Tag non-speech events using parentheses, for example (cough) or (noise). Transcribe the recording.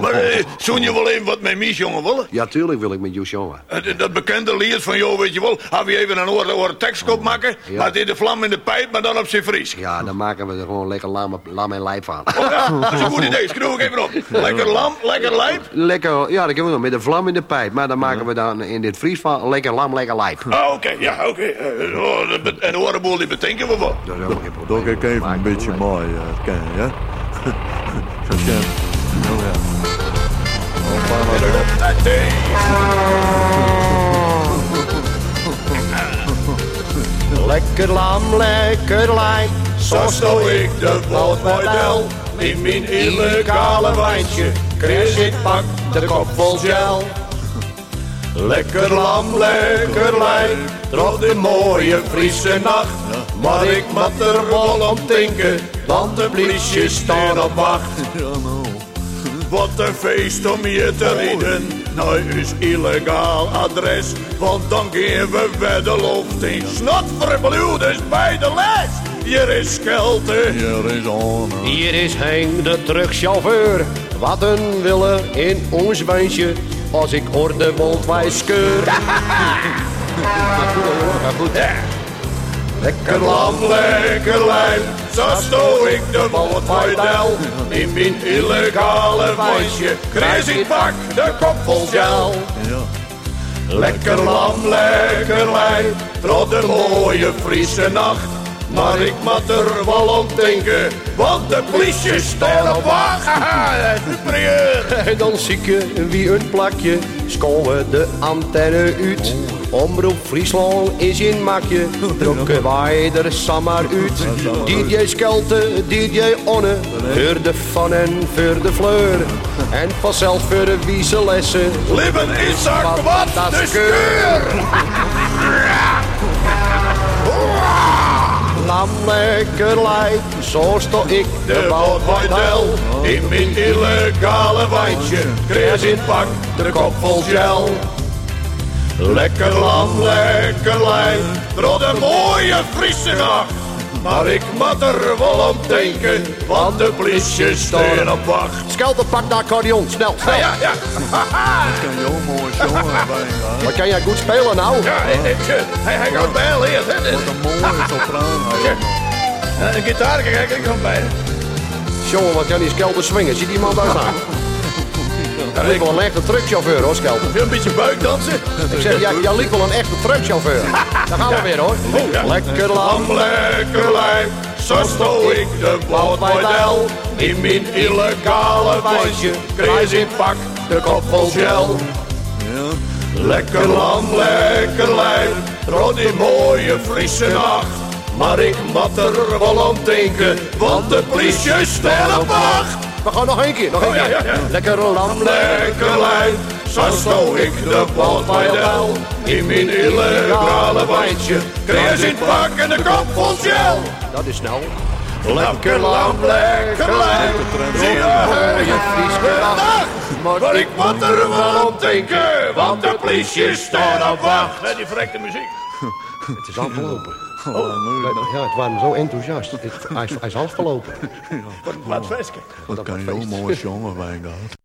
Maar eh, zoen je wel even wat met mij, jongen, willen? Ja, tuurlijk wil ik met jou jongen. Eh, Dat bekende lied van jou, weet je wel. Gaan we even een oor, oor tekstkop maken. Ja. Maar dit de vlam in de pijp, maar dan op zijn Fries. Ja, dan maken we er gewoon lekker lam, lam en lijp van. Oh ja, dat is een goed idee. Schroef ik even op. Lekker lam, lekker lijp. Lekker, ja, dat kunnen we nog met een vlam in de pijp. Maar dan maken we dan in dit Fries van lekker lam, lekker lijp. Ah, oké, ja, oké. Eh, oh, dat en de orenboel die bedenken we wel. Dat is ook geen probleem. Doe ik even een beetje mooi, eh, ken je, ja? Zo Oh ja. Lekker lam, lekker lijp. Zo sto ik de bootmodel in mijn illegale wijntje. Chris, ik pak de kop vol gel. Lekker lam, lekker lijp, trots de mooie Friese nacht. Maar ik moet er wel om denken, want de politie staan op wacht. Wat een feest om hier te rieden, nou is illegaal adres. Want dan gaan we lucht in. Snot verbloeders bij de les. Hier is Schelte. Hier is on. Hier is Henk de truckchauffeur. Wat een willen in ons wijntje. Als ik orde mondwijs keur. (laughs) Gaat goed, hoor, goed. Lekker lam, lekker lijm, zo sto ik de bootmodel. In mijn illegale wijntje, Chris, ik pak de kop vol gel. Lekker lam, lekker lijm, trots de mooie Friese nacht. Maar ik moet er wel om denken, want de politie staan op wacht. (laughs) Haha, superieur. En (laughs) dan zie je wie een plakje. Schouwen de antenne uit. Omroep Friesland is in makje. (laughs) Trokken wij er samar uit. DJ Skelte, DJ Onne. Voor de fun en voor de fleur. En vanzelf voor de wiese lessen. Libben is zak wat de skeur. Lekker lijp, zo sto ik de De bootmodel in mijn illegale wijntje. Chris in pak, de kop vol gel. Lekker lam, lekker lijm, door de mooie Friese nacht. Maar ik moet er wel om denken, want de politie staan op wacht. Skelte, pak de accordeon, snel, snel. Ja, ja, (laughs) Kan je ook mooi jongen bij Maar kan jij goed spelen nou? ja, hij, hij, gaat bij leer. hè. Wat een mooie (laughs) sopraan. hè. Eh, Een gitaar, kijk, ik kom bij. Jongen, wat kan die Skelte swingen? Ziet die man daar staan? (laughs) Dat lijkt wel een echte truckchauffeur hoor, Skelte. Wil je een beetje buikdansen? Ik zeg, jij, jij lijkt wel een echte truckchauffeur. (laughs) Daar gaan we weer hoor. Oh. Lekker lam. Lekker lijf, zo sto ik de bootmodel. In mijn illegale wijntje, Chris in pak, de kop vol gel. Lekker lam, lekker lijf, trots die mooie Friese nacht. Maar ik moet er wel om denken, want de politie op wacht. We gaan nog één keer, nog één Oh, keer. ja, ja. Lekker lam. Lekker lijf, zo sto ik de bootmodel. In mijn illegale wijntje, Chris in pak en de kop vol gel. Dat is snel. Lekker lam, lekker lijf, zie je Je Fries Dag, maar ik moet er wel om denken, want de politie staat op wacht. Met die verrekte muziek. (laughs) Het is afgelopen. (laughs) Oh, nu. Ja, het waren zo enthousiast. Het- hij, is, hij is afgelopen. (laughs) Wat feestje. Wat kan je mooi jongen bij gehad.